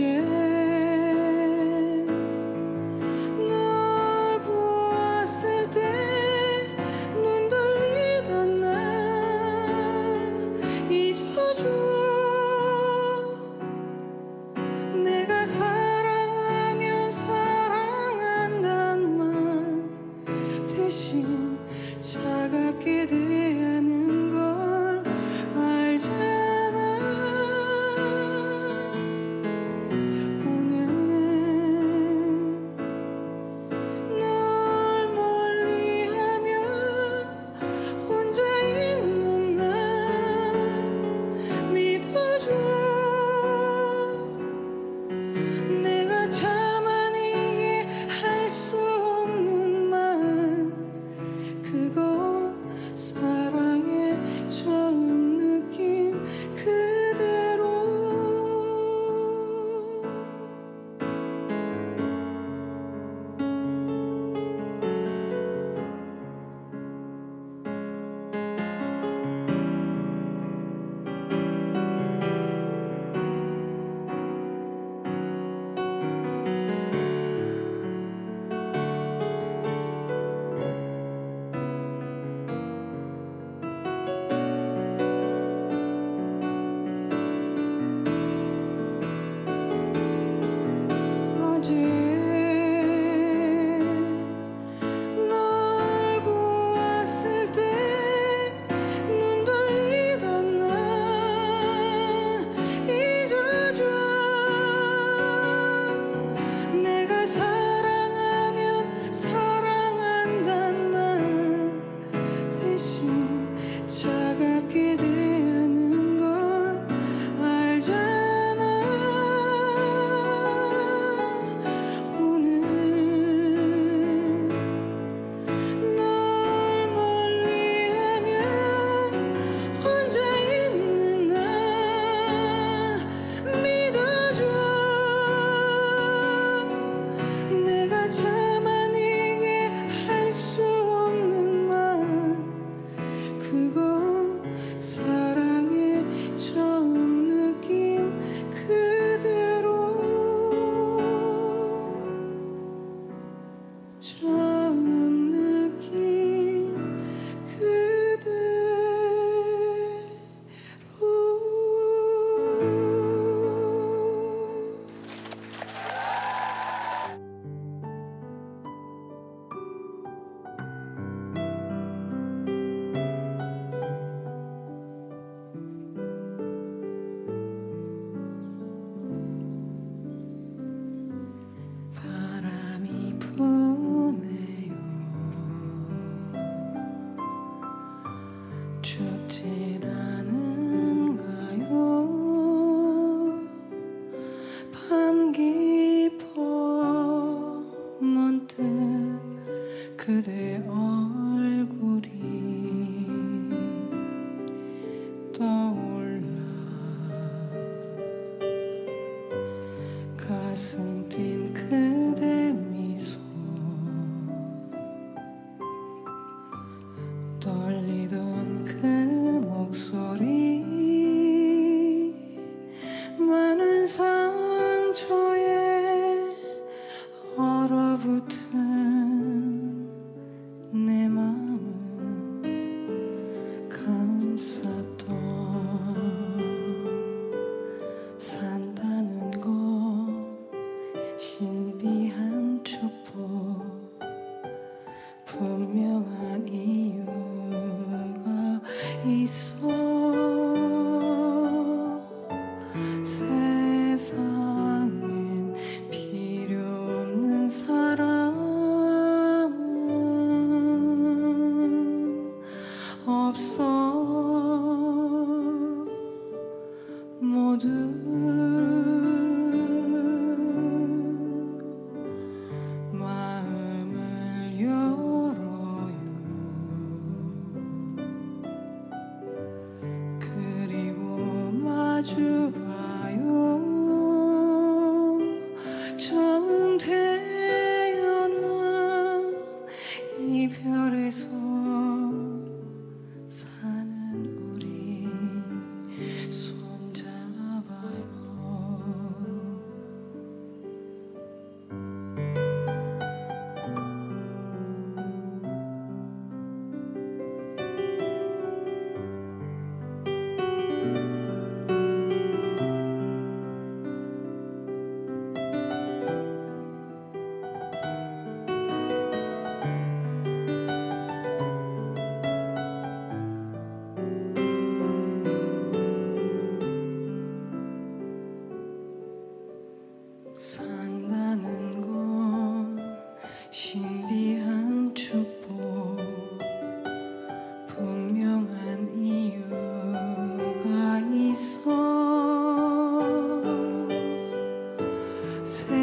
모 세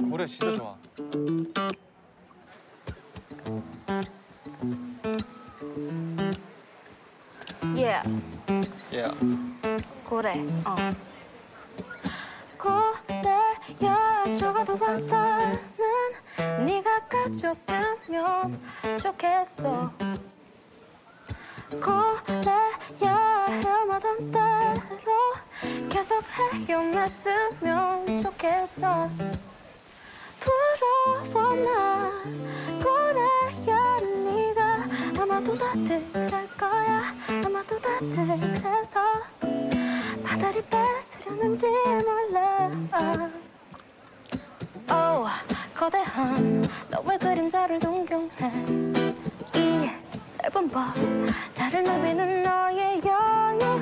나 노래 진짜 좋아. 예, 예. 그래, 어. 고래야 적어도 바다는 네가 가졌으면 좋겠어. 고래야 헤엄하던 대로 계속 헤엄했으면 좋겠어. 난 고래야 네가 아마도 다들 그럴 거야. 아마도 다들 그래서 바다를 뺏으려는지 몰라. 오 거대한 너의 그림자를 동경해? 이 넓은 법 달을 내비는 너의 여유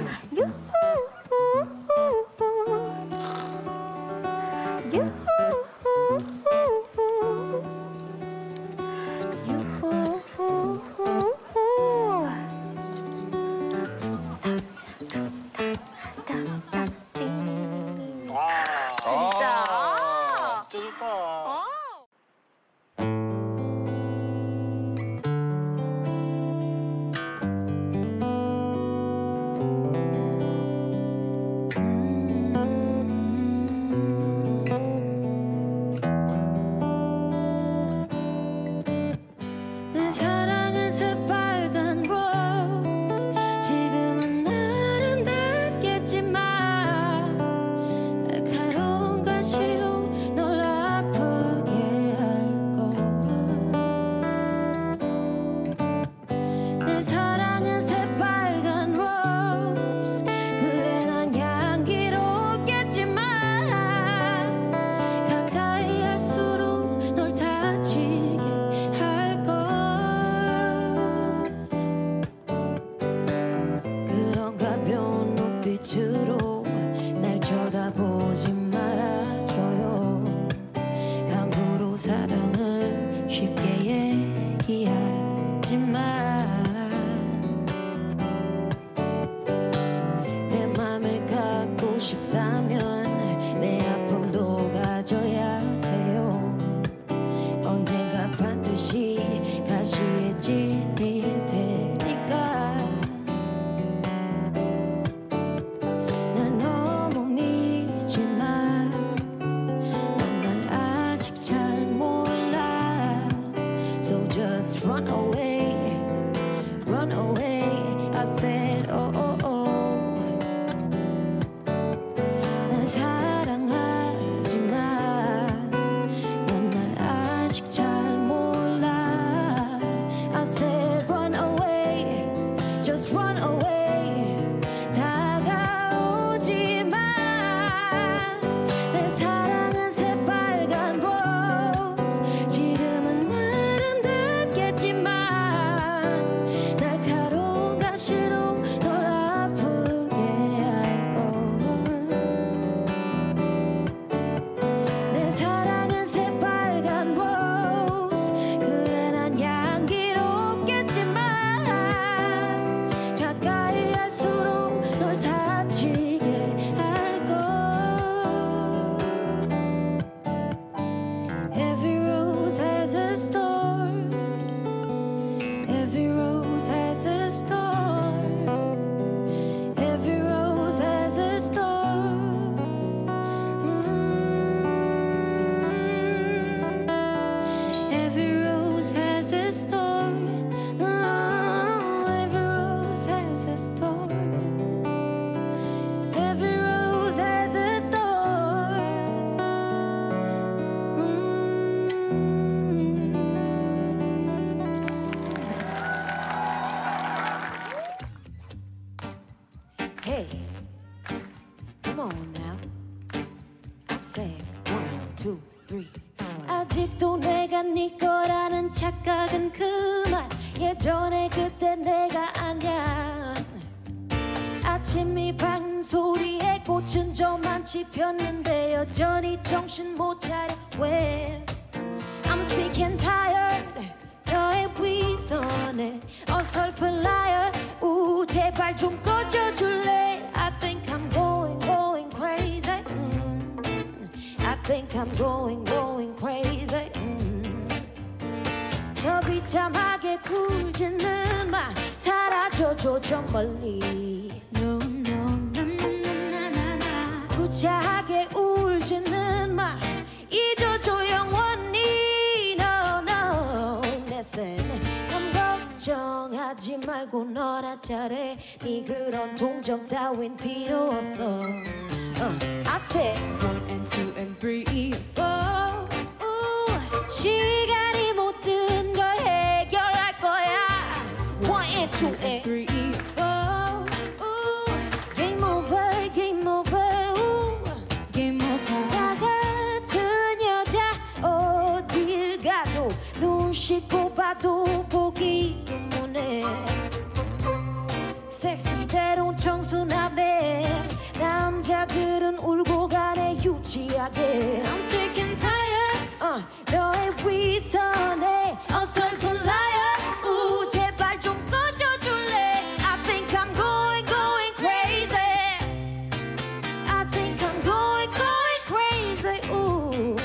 네 차례 네 그런 동정 따윈 필요 없어. ち上げ I'm sick and tired uh, 너의 위선에 어설픈 liar 우 제발 좀 꺼져줄래 I think I'm going going crazy I think I'm going going crazy 우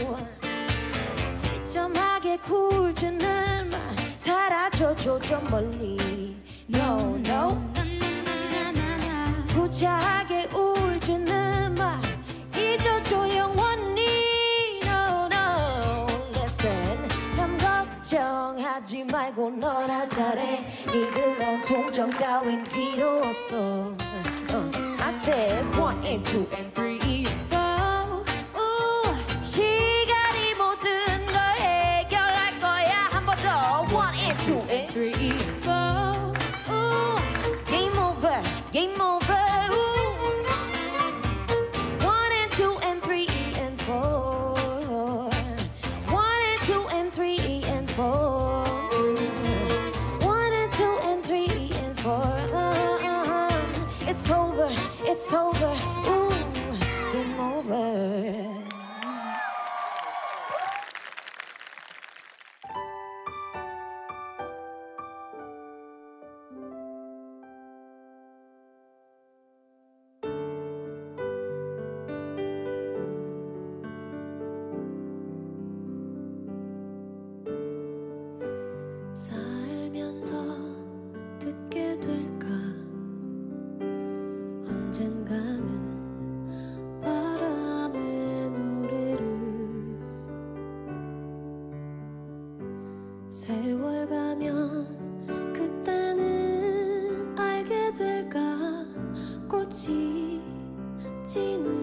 점하게 굴지는 마 사라져줘 좀 멀리 No no 구차하게 잘하고 너나 잘해 네 그런 통정 따윈 필요 없어 uh, I said one and two and three 세월 가면 그때는 알게 될까? 꽃이 지는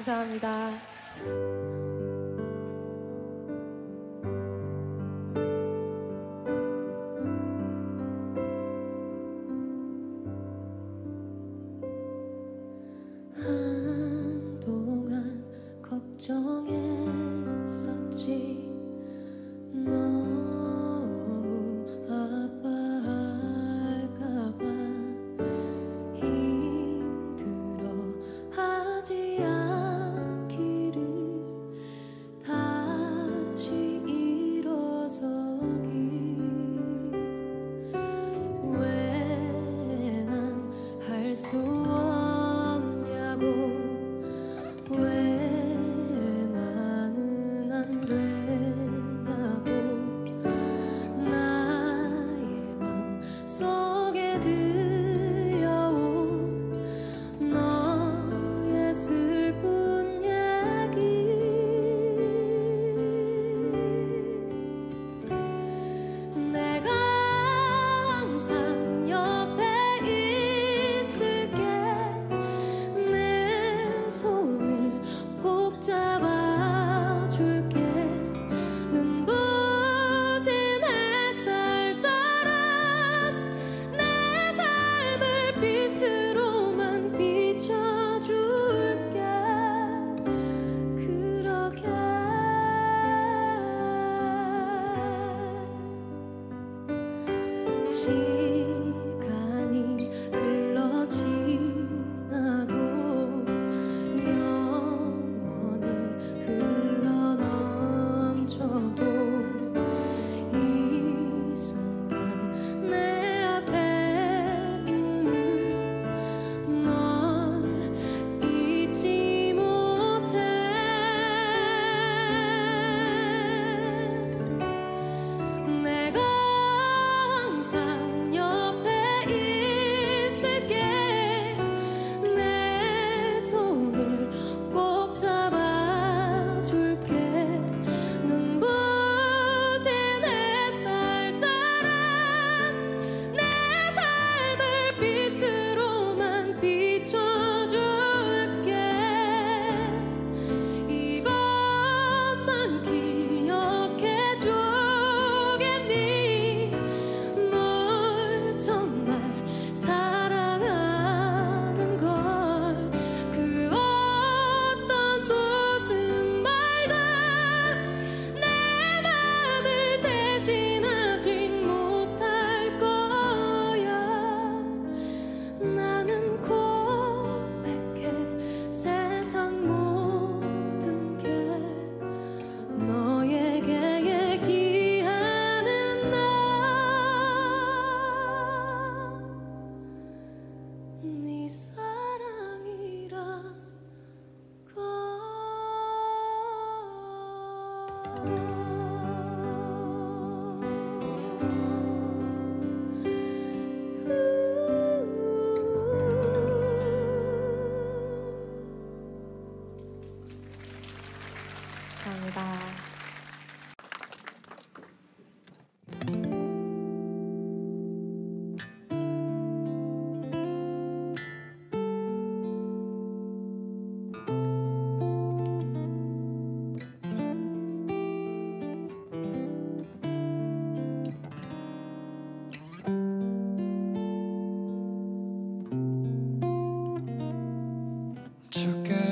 감사합니다.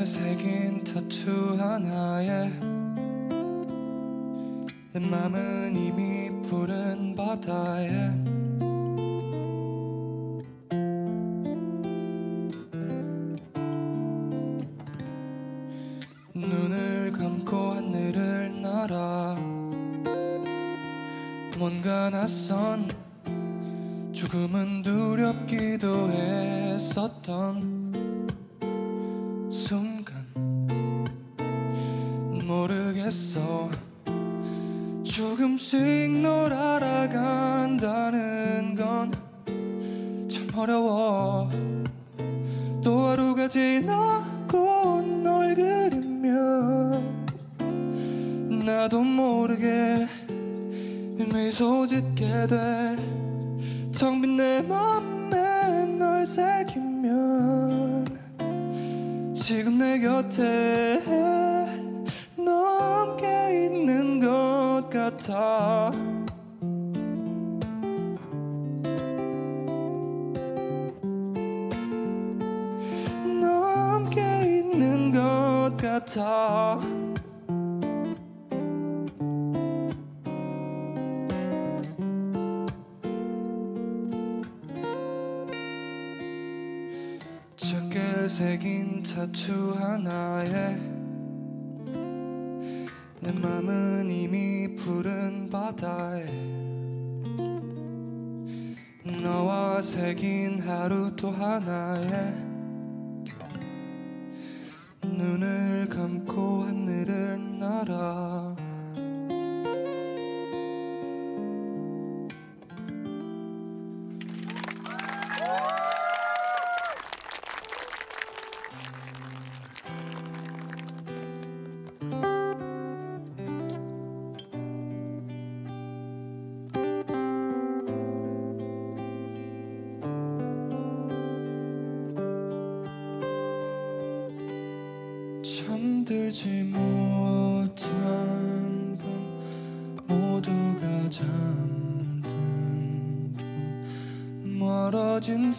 새긴 타투 하나에 내 맘은 이미 푸른 바다에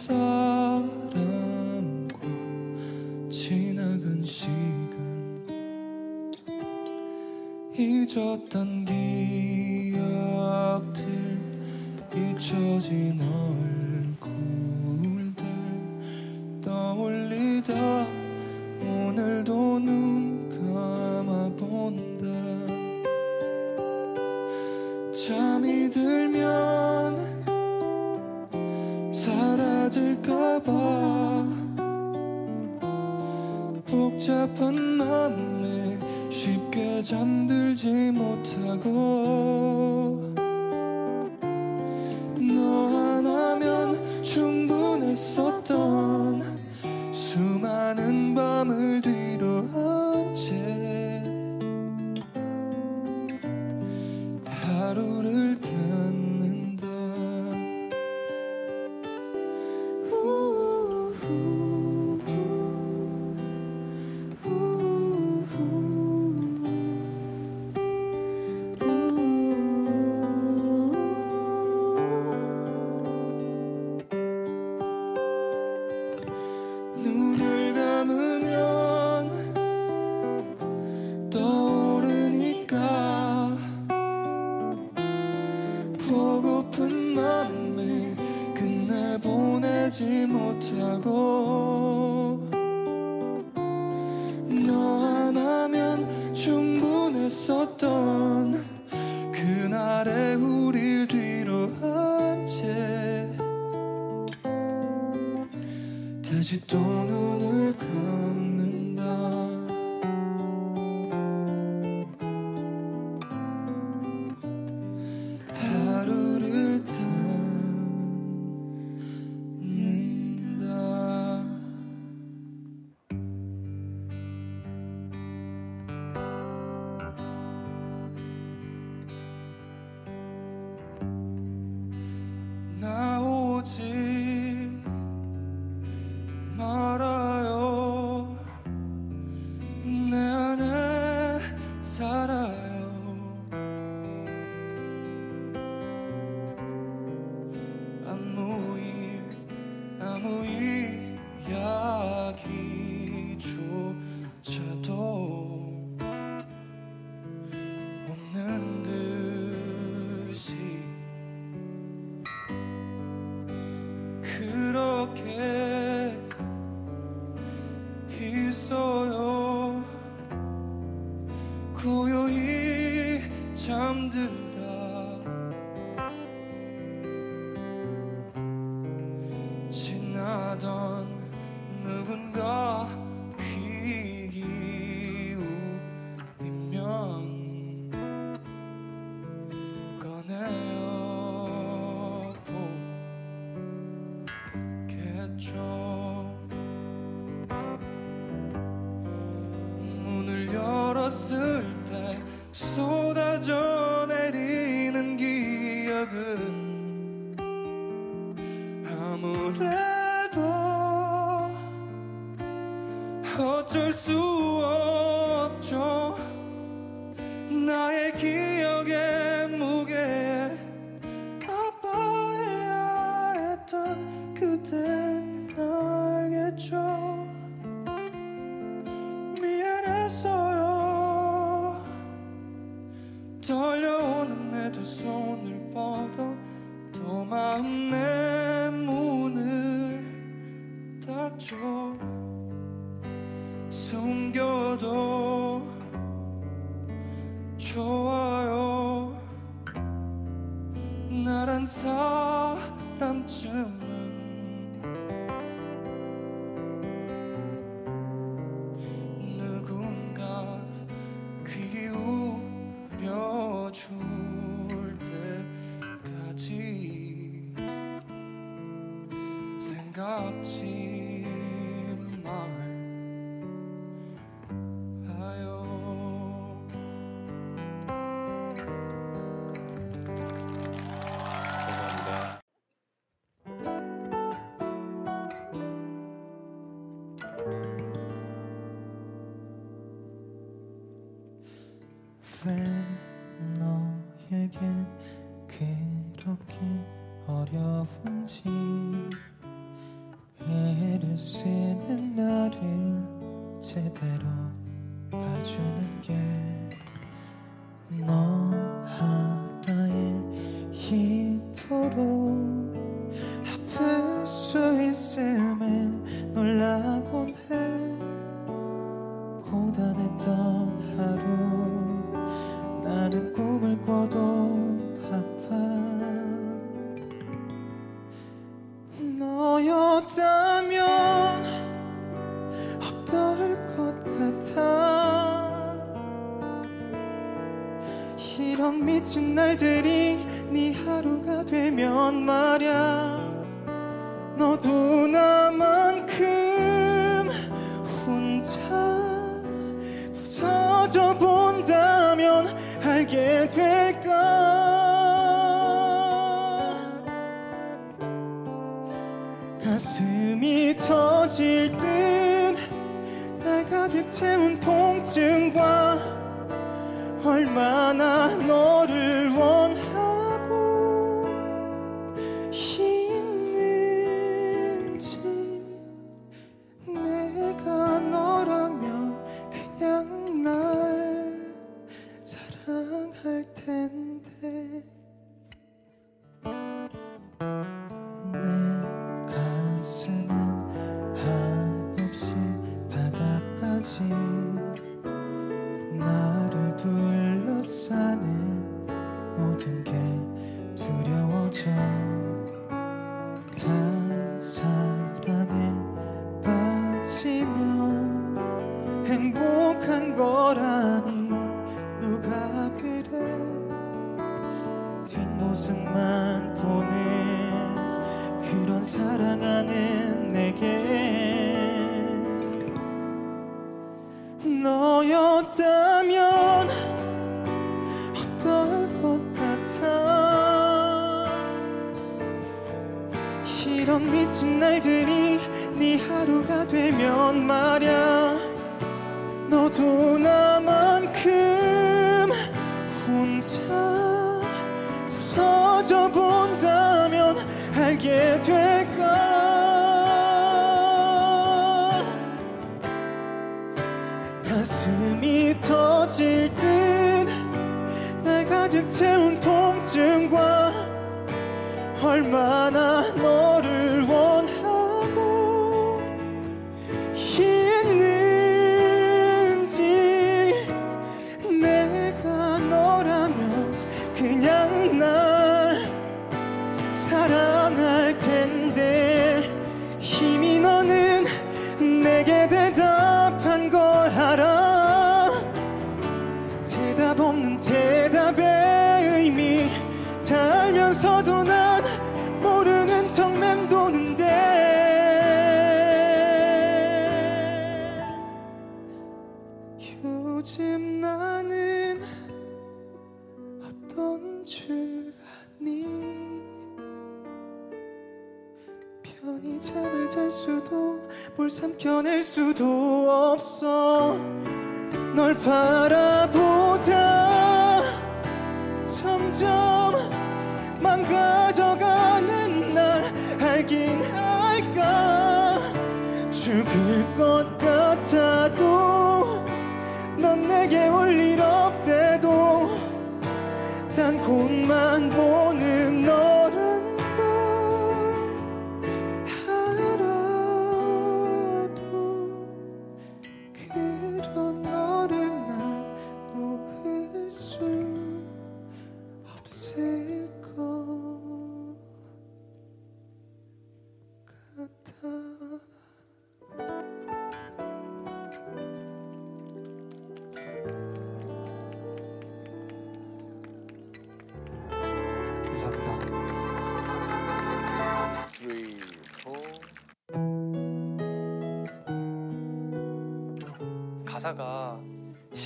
사람과 지나간 시간. 잊었던 control. 너였다면 어떨 것 같아? 이런 미친 날들이 네 하루가 되면 말야 너도 나만큼 혼자 터질 듯날 가득 채운 통증과 얼마나 part of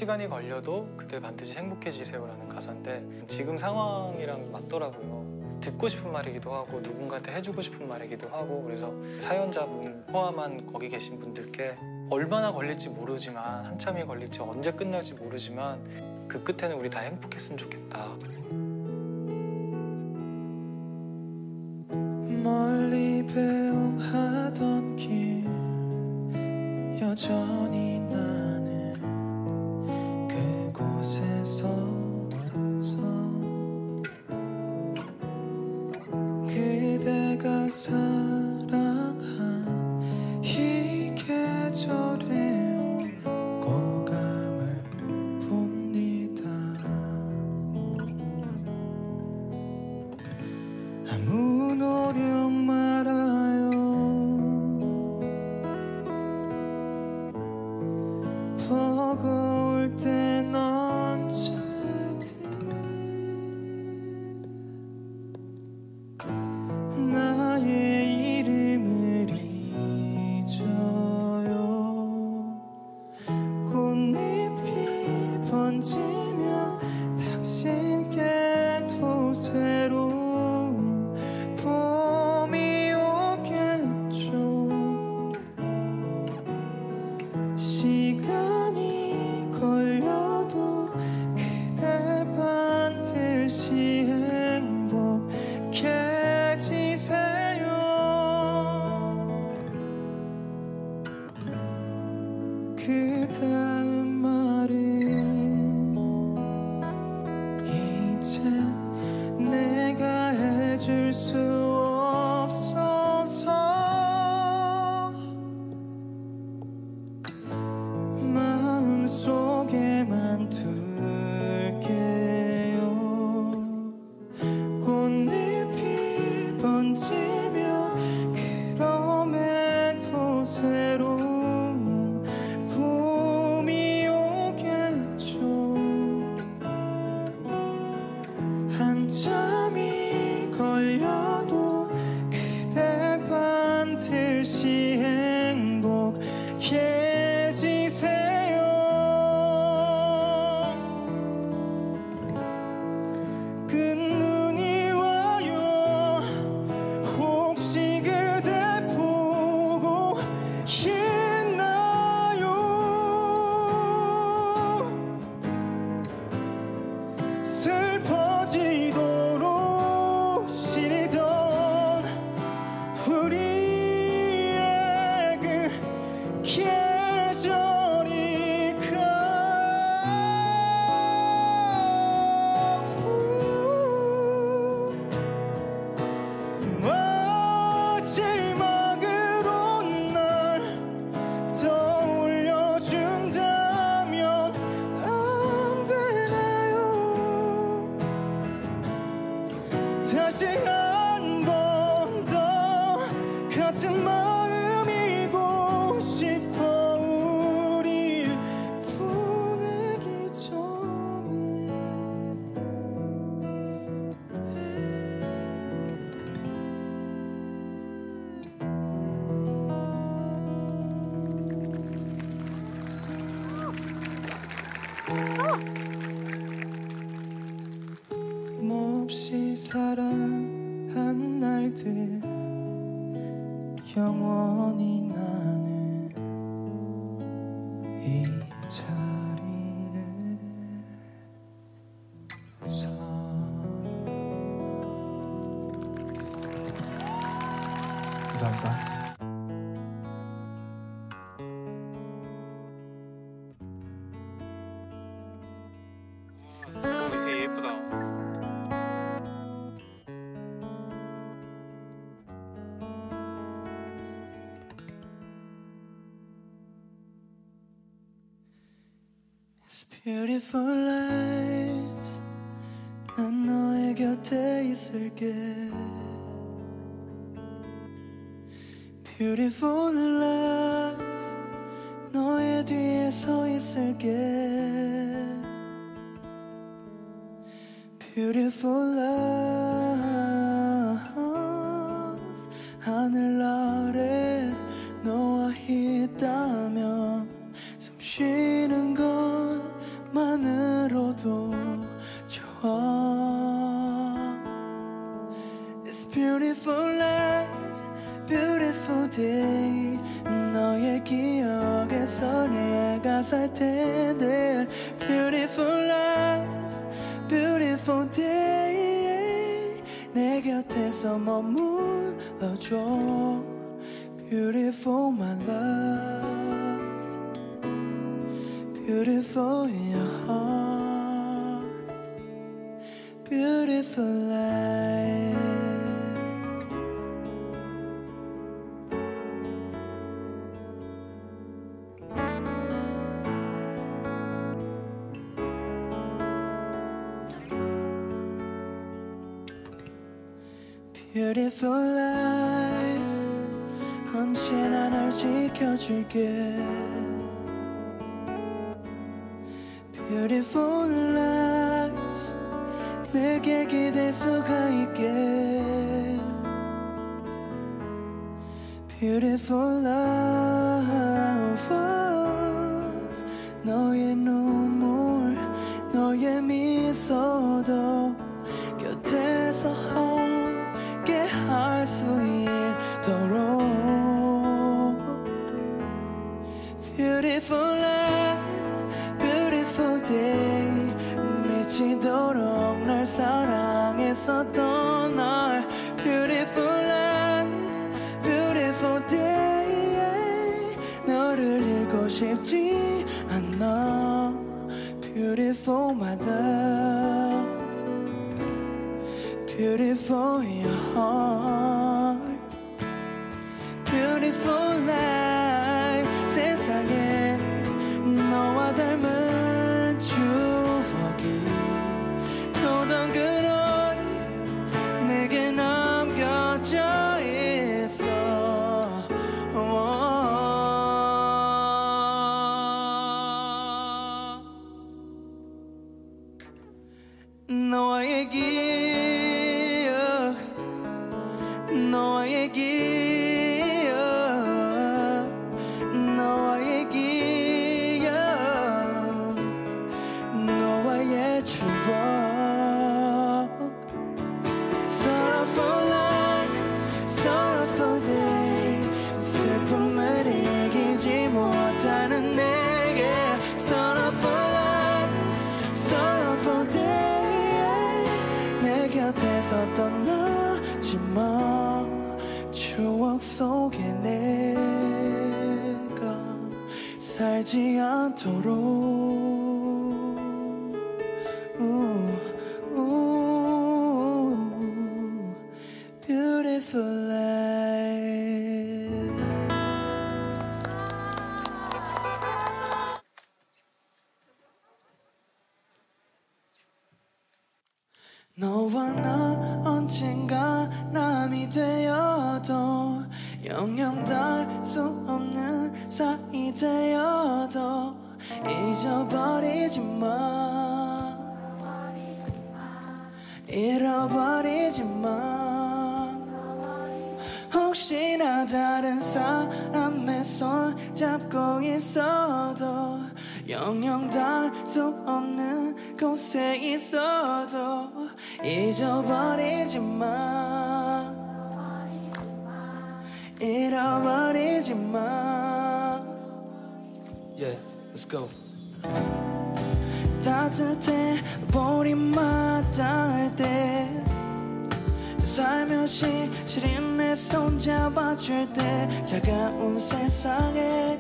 시간이 걸려도 그들 반드시 행복해지세요라는 가사인데 지금 상황이랑 맞더라고요. 듣고 싶은 말이기도 하고 누군가한테 해주고 싶은 말이기도 하고 그래서 사연자분 포함한 거기 계신 분들께 얼마나 걸릴지 모르지만 한참이 걸릴지 언제 끝날지 모르지만 그 끝에는 우리 다 행복했으면 좋겠다. 心。Beautiful life 난 너의 곁에 있을게 Beautiful life 너의 뒤에 서 있을게 Beautiful Beautiful life, beautiful day 너의 기억에서 내가 살 텐데 Beautiful life, beautiful day 내 곁에서 머물러줘 Beautiful my love Beautiful in your heart Beautiful life that you. 나처럼 Yeah, let's go. 따뜻해 보리마다 할때 살며시 시린 내 손 잡아줄 때 차가운 세상에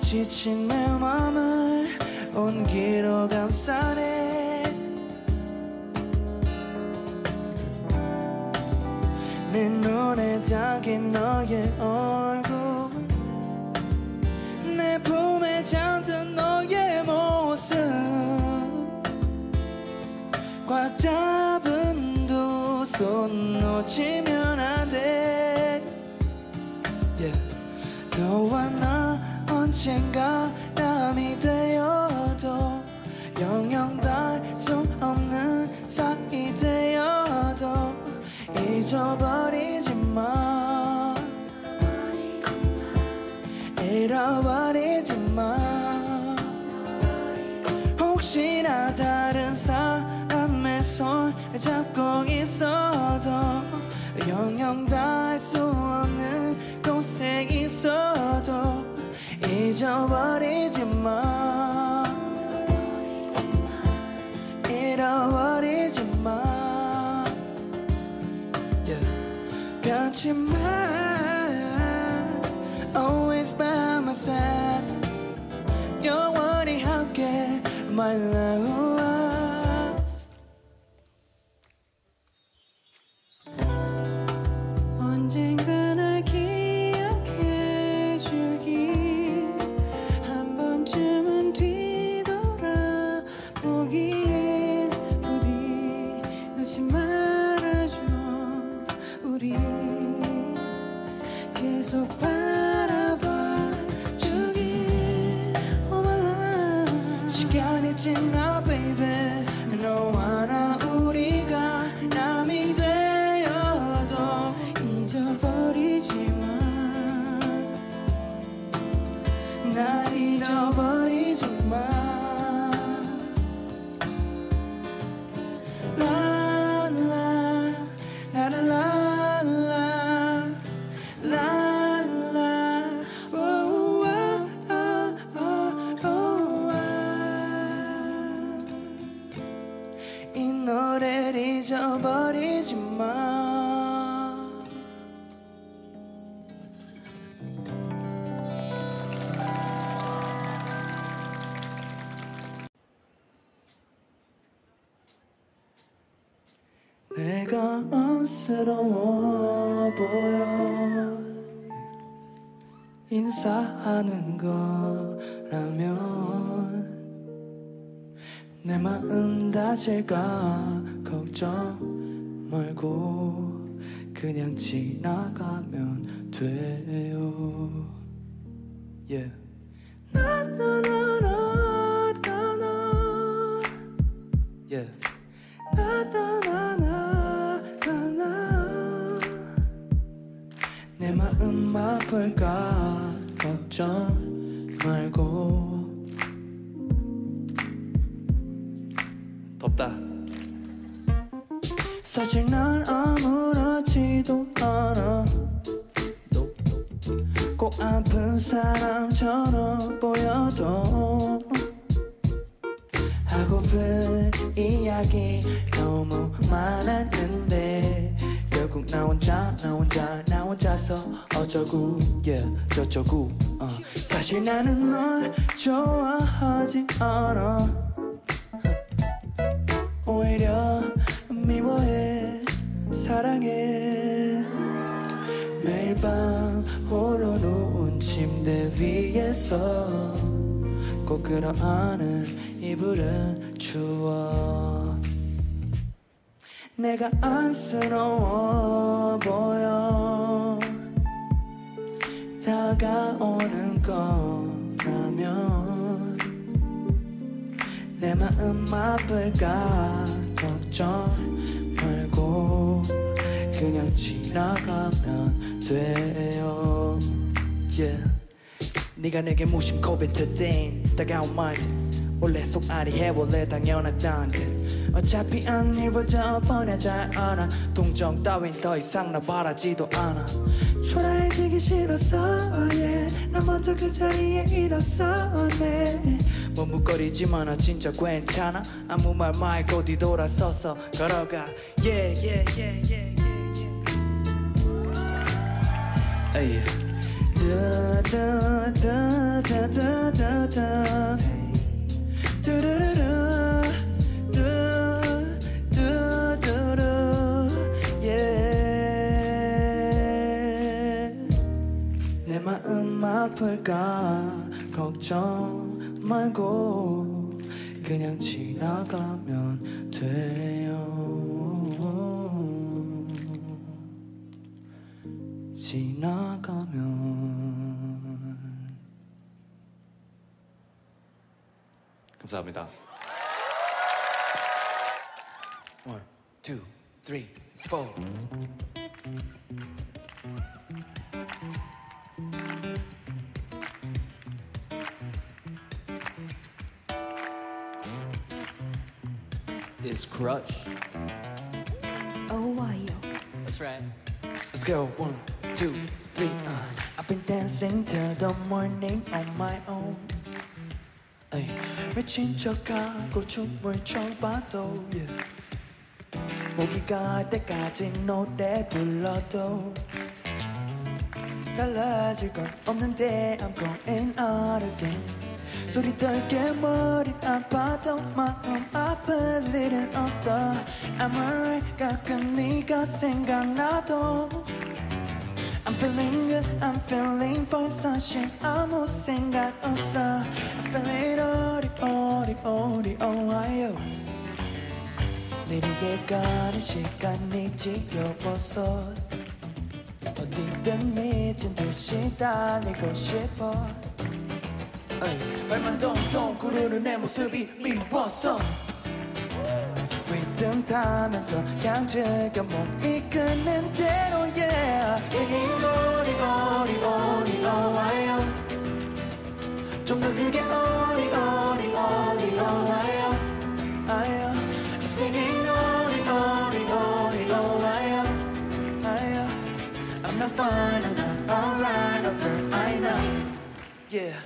지친 내 맘을 온기로 감싸네. 내 눈에 담긴 너의 얼 잠든 너의 모습. 꽉 잡은 두 손 놓치면 안돼. Yeah. 너와 나 언젠가 남이 되어도 영영 닿을 수 없는 사이 되어도 잊어버리지 마. 잃어버리지 마 혹시나 다른 사람의 손 잡고 있어도 영영 닿을 수 없는 곳에 있어도 잊어버리지 마 잃어버리지 마 yeah. 변치 마 Always by my side 영원히 함께 My love 언젠가 날 기억해 주기. 한 번쯤은 뒤돌아보길 부디 놓지 말아줘. 우리 계속 바라봐 시간 다칠까 걱정 말고 그냥 지나가면 돼 이야기 너무 많았는데 결국 나 혼자 나 혼자 나 혼자서 어쩌고 yeah, 저쩌고 어. 사실 나는 널 좋아하지 않아 오히려 미워해 사랑해 매일 밤 홀로 누운 침대 위에서 꼭 끌어안은 이불은 추워 내가 안쓰러워 보여. 다가오는 거라면 내 마음 아플까 걱정 말고 그냥 지나가면 돼요. Yeah. 네가 내게 무심코 뱉을 땐 따가운 말들 원래 속앓이 해 원래 당연하단 듯 어차피 안 이루어져 뻔해 잘 알아. 동정 따윈 더 이상 나 바라지도 않아. 초라해지기 싫었어 yeah. 나 먼저 그 자리에 일었어 네. 머뭇거리지만 나 진짜 괜찮아? 아무 말 말고 뒤돌아서서 걸어가. Yeah yeah yeah yeah yeah yeah. 에 내 마음 아플까 걱정 말고 그냥 지나가면 돼요 지나가면 감사합니다. One, two, three, four. Is Crush. Oh, why you? That's right. Let's go. One, two, three. Uh. I've been dancing till the morning on my own. 미친 척하고 춤을 춰봐도 yeah. 목이 갈 때까지 노래 불러도 달라질 건 없는데 I'm going out again 소리 떨게 머리 아파도 마음 아플 일은 없어 I'm alright 가끔 네가 생각나도 feeling good, I'm feeling fine. 사실 아무 생각 없어. I'm feeling 어리 어리 어리 어와요 내리게 가는 시간이 지겨워서 어디든 미친 듯이 달리고 싶어. 발만 동동 구르는 내 모습이 미웠어 리듬 타면서 강제가 몸이 끄는 대로 yeah Singing 오리 오리 오리 오와요 좀 더 크게 오리 오리 오리 오와요 아요 Singing 오리 오리 오리 오와요 아요 I'm not fine I'm not alright oh girl I know yeah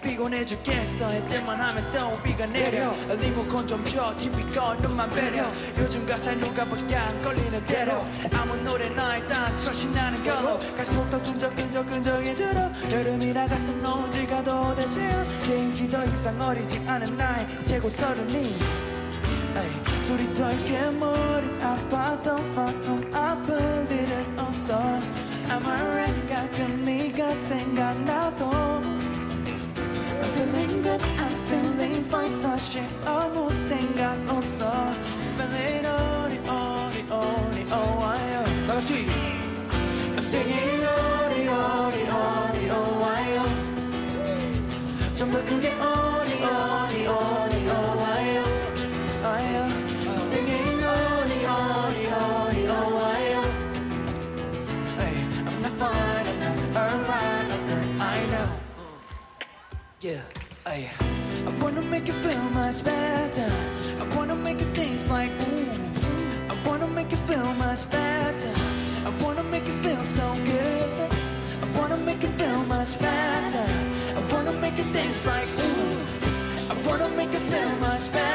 피곤해 죽겠어. 할 때만 하면 또 비가 내려. 리모컨 좀줘 TV 꺼. 눈만 배려. 요즘 가사에 누가 안 걸리는 대로. 아무 노래나 일단 트러시 나는 걸로 더 끈적끈적끈적이 들어. 여름이라 가슴 노지가 도대체 제인지 더 이상 어리지 않은 나의 최고 서른이. 소리 떨게 머리 아파도 마음 아플 일은 없어. alright 가끔 네가 생각나도 feeling good, I'm feeling fine 사실 아무 생각 없어 Feeling 어리 어리 어리 어와요 다 같이 I'm singing 어리 어리 어리 어와요 좀더 크게 Yeah, ay. I wanna make you feel much better. I wanna make you dance like ooh. I wanna make you feel much better. I wanna make you feel so good. I wanna make you feel much better. I wanna make you dance like ooh. I wanna make you feel much better.